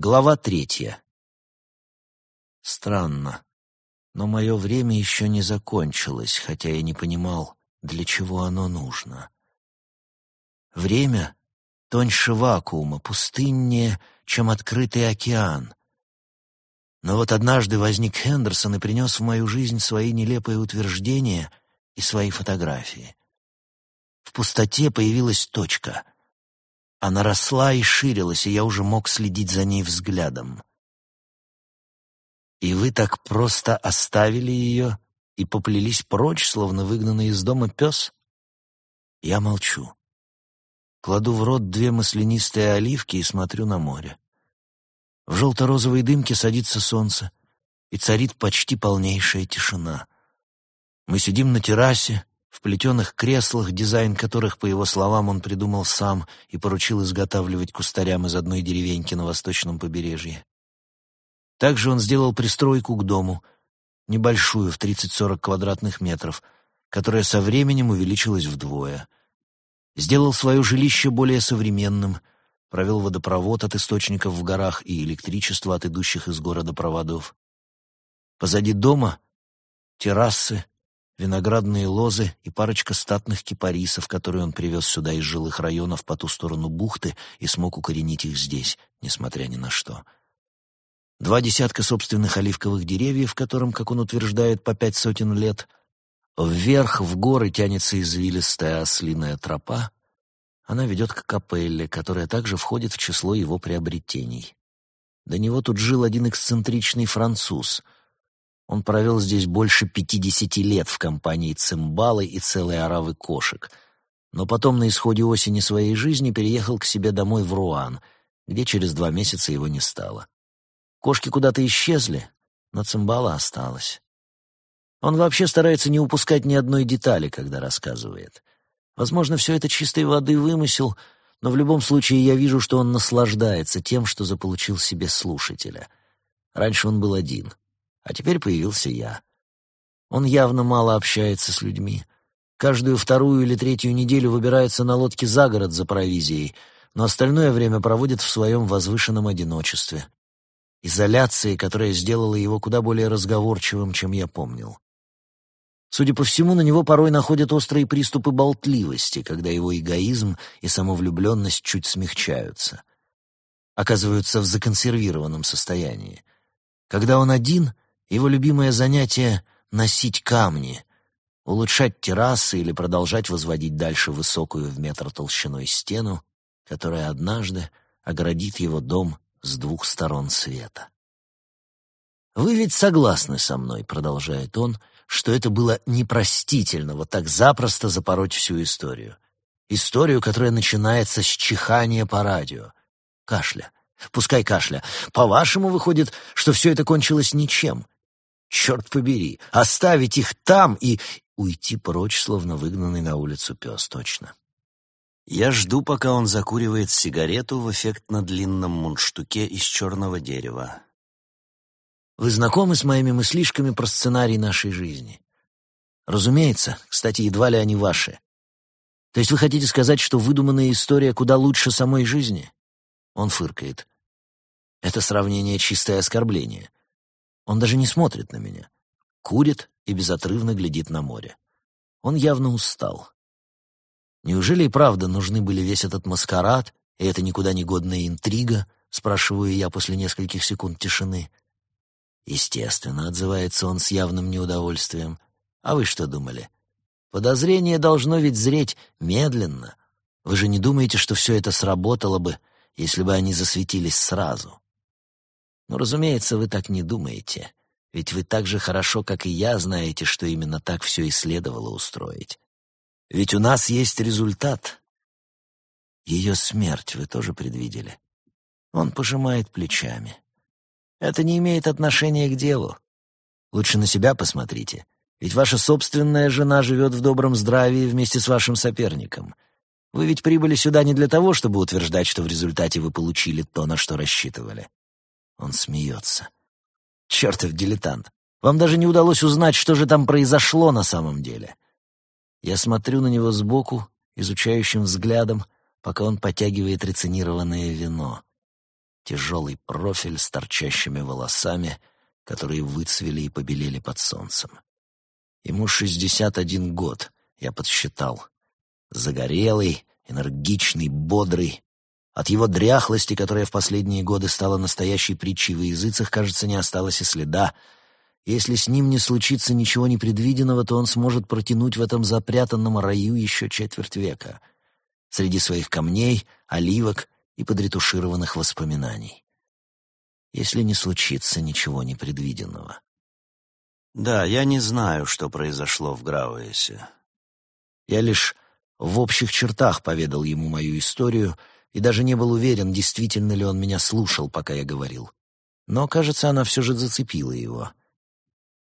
Глава третья. Странно, но мое время еще не закончилось, хотя я не понимал, для чего оно нужно. Время тоньше вакуума, пустыннее, чем открытый океан. Но вот однажды возник Хендерсон и принес в мою жизнь свои нелепые утверждения и свои фотографии. В пустоте появилась точка — она росла и ширилась, и я уже мог следить за ней взглядом. И вы так просто оставили ее и поплелись прочь, словно выгнанный из дома пес? Я молчу. Кладу в рот две маслянистые оливки и смотрю на море. В желто-розовой дымке садится солнце, и царит почти полнейшая тишина. Мы сидим на террасе, в плетеных креслах, дизайн которых, по его словам, он придумал сам и поручил изготавливать кустарям из одной деревеньки на восточном побережье. Также он сделал пристройку к дому, небольшую, в 30-40 квадратных метров, которая со временем увеличилась вдвое. Сделал свое жилище более современным, провел водопровод от источников в горах и электричество от идущих из города проводов. Позади дома — террасы, виноградные лозы и парочка статных кипарисов, которые он привез сюда из жилых районов по ту сторону бухты и смог укоренить их здесь, несмотря ни на что. Два десятка собственных оливковых деревьев, которым, как он утверждает, по пять сотен лет. Вверх, в горы, тянется извилистая ослиная тропа. Она ведет к капелле, которая также входит в число его приобретений. До него тут жил один эксцентричный француз — он провел здесь больше пятидесяти лет в компании цимбалы и целой оравы кошек, но потом на исходе осени своей жизни переехал к себе домой в Руан, где через два месяца его не стало. Кошки куда-то исчезли, но цимбала осталась. Он вообще старается не упускать ни одной детали, когда рассказывает. Возможно, все это чистой воды вымысел, но в любом случае я вижу, что он наслаждается тем, что заполучил себе слушателя. Раньше он был один — а теперь появился я. Он явно мало общается с людьми. Каждую вторую или третью неделю выбирается на лодке за город за провизией, но остальное время проводит в своем возвышенном одиночестве. Изоляции, которая сделала его куда более разговорчивым, чем я помнил. Судя по всему, на него порой находят острые приступы болтливости, когда его эгоизм и самовлюбленность чуть смягчаются. Оказываются в законсервированном состоянии. Когда он один — его любимое занятие — носить камни, улучшать террасы или продолжать возводить дальше высокую в метр толщиной стену, которая однажды оградит его дом с двух сторон света. «Вы ведь согласны со мной», — продолжает он, «что это было непростительно вот так запросто запороть всю историю. Историю, которая начинается с чихания по радио, кашля, пускай кашля. По-вашему, выходит, что все это кончилось ничем, Черт побери, оставить их там и уйти прочь, словно выгнанный на улицу пес, точно. Я жду, пока он закуривает сигарету в эффектно длинном мундштуке из черного дерева. Вы знакомы с моими мыслишками про сценарий нашей жизни? Разумеется, кстати, едва ли они ваши. То есть вы хотите сказать, что выдуманная история куда лучше самой жизни? Он фыркает. Это сравнение чистое оскорбление. Он даже не смотрит на меня. Курит и безотрывно глядит на море. Он явно устал. Неужели и правда нужны были весь этот маскарад и эта никуда не годная интрига, спрашиваю я после нескольких секунд тишины. Естественно, отзывается он с явным неудовольствием. А вы что думали? Подозрение должно ведь зреть медленно. Вы же не думаете, что все это сработало бы, если бы они засветились сразу? Но, разумеется, вы так не думаете, ведь вы так же хорошо, как и я, знаете, что именно так все и следовало устроить. Ведь у нас есть результат. Ее смерть вы тоже предвидели. Он пожимает плечами. Это не имеет отношения к делу. Лучше на себя посмотрите. Ведь ваша собственная жена живет в добром здравии вместе с вашим соперником. Вы ведь прибыли сюда не для того, чтобы утверждать, что в результате вы получили то, на что рассчитывали. Он смеется. Чертов дилетант. Вам даже не удалось узнать, что же там произошло на самом деле. Я смотрю на него сбоку, изучающим взглядом, пока он потягивает рецинированное вино. тяжелый профиль с торчащими волосами, которые выцвели и побелели под солнцем. Ему шестьдесят один год, я подсчитал. Загорелый, энергичный, бодрый. От его дряхлости, которая в последние годы стала настоящей притчей в языцах, кажется, не осталось и следа. Если с ним не случится ничего непредвиденного, то он сможет протянуть в этом запрятанном раю еще четверть века. Среди своих камней, оливок и подретушированных воспоминаний. Если не случится ничего непредвиденного. Да, я не знаю, что произошло в Грауэсе. Я лишь в общих чертах поведал ему мою историю и даже не был уверен, действительно ли он меня слушал, пока я говорил. Но, кажется, она все же зацепила его.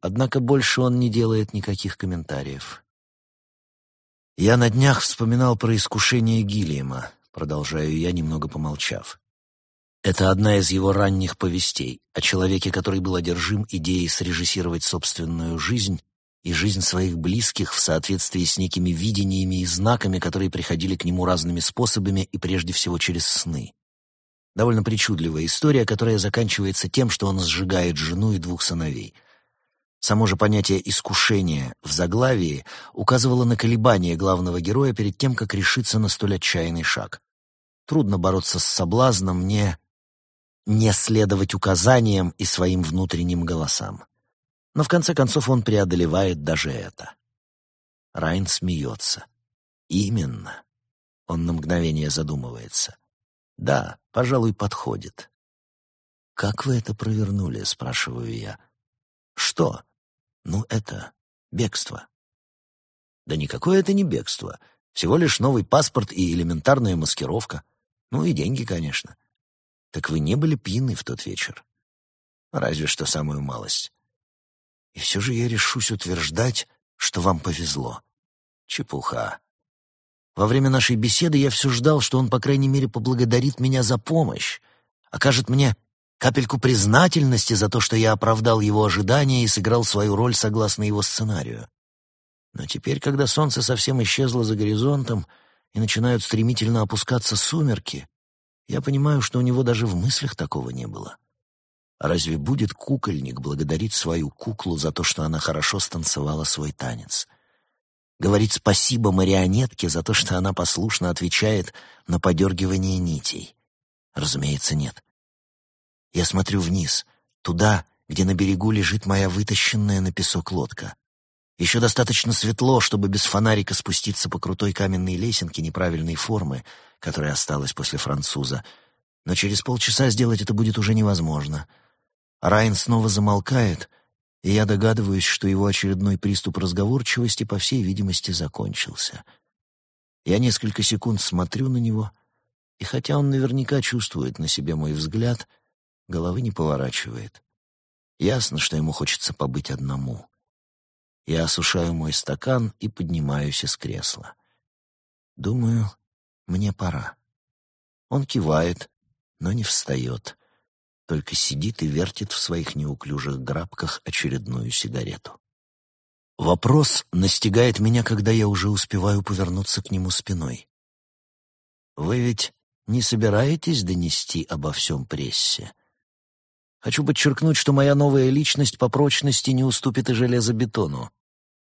Однако больше он не делает никаких комментариев. «Я на днях вспоминал про искушение Гиллиема», — продолжаю я, немного помолчав. Это одна из его ранних повестей о человеке, который был одержим идеей срежиссировать собственную жизнь и жизнь своих близких в соответствии с некими видениями и знаками, которые приходили к нему разными способами и прежде всего через сны. Довольно причудливая история, которая заканчивается тем, что он сжигает жену и двух сыновей. Само же понятие «искушение» в заглавии указывало на колебания главного героя перед тем, как решиться на столь отчаянный шаг. Трудно бороться с соблазном, не не следовать указаниям и своим внутренним голосам. Но в конце концов он преодолевает даже это. Райн смеется. Именно. Он на мгновение задумывается. Да, пожалуй, подходит. «Как вы это провернули?» — спрашиваю я. «Что?» «Ну, это бегство». «Да никакое это не бегство. Всего лишь новый паспорт и элементарная маскировка. Ну и деньги, конечно. Так вы не были пьяны в тот вечер? Разве что самую малость. И все же я решусь утверждать, что вам повезло. Чепуха. Во время нашей беседы я все ждал, что он, по крайней мере, поблагодарит меня за помощь, окажет мне капельку признательности за то, что я оправдал его ожидания и сыграл свою роль согласно его сценарию. Но теперь, когда солнце совсем исчезло за горизонтом и начинают стремительно опускаться сумерки, я понимаю, что у него даже в мыслях такого не было. Разве будет кукольник благодарить свою куклу за то, что она хорошо станцевала свой танец? Говорить спасибо марионетке за то, что она послушно отвечает на подергивание нитей? Разумеется, нет. Я смотрю вниз, туда, где на берегу лежит моя вытащенная на песок лодка. Еще достаточно светло, чтобы без фонарика спуститься по крутой каменной лесенке неправильной формы, которая осталась после француза. Но через полчаса сделать это будет уже невозможно. Райан снова замолкает, и я догадываюсь, что его очередной приступ разговорчивости, по всей видимости, закончился. Я несколько секунд смотрю на него, и хотя он наверняка чувствует на себе мой взгляд, головы не поворачивает. Ясно, что ему хочется побыть одному. Я осушаю мой стакан и поднимаюсь из кресла. Думаю, мне пора. Он кивает, но не встает, только сидит и вертит в своих неуклюжих грабках очередную сигарету. Вопрос настигает меня, когда я уже успеваю повернуться к нему спиной. «Вы ведь не собираетесь донести обо всем прессе?» Хочу подчеркнуть, что моя новая личность по прочности не уступит и железобетону.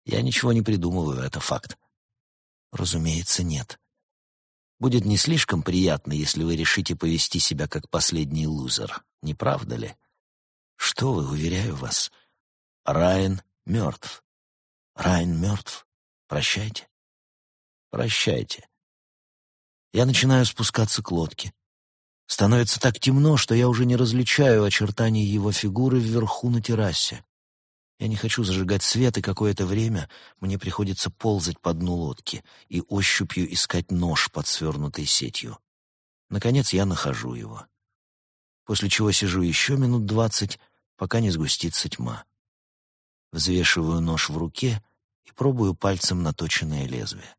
Я ничего не придумываю, это факт. Разумеется, нет. Будет не слишком приятно, если вы решите повести себя как последний лузер, не правда ли? Что вы, уверяю вас, Райан мертв. Райан мертв. Прощайте. Прощайте. Я начинаю спускаться к лодке. Становится так темно, что я уже не различаю очертаний его фигуры вверху на террасе. Я не хочу зажигать свет, и какое-то время мне приходится ползать по дну лодки и ощупью искать нож под свернутой сетью. Наконец я нахожу его. После чего сижу еще минут двадцать, пока не сгустится тьма. Взвешиваю нож в руке и пробую пальцем наточенное лезвие.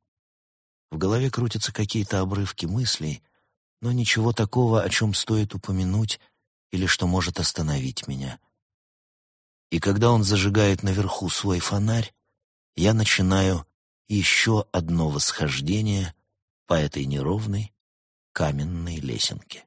В голове крутятся какие-то обрывки мыслей, но ничего такого, о чем стоит упомянуть или что может остановить меня — и когда он зажигает наверху свой фонарь, я начинаю еще одно восхождение по этой неровной каменной лесенке.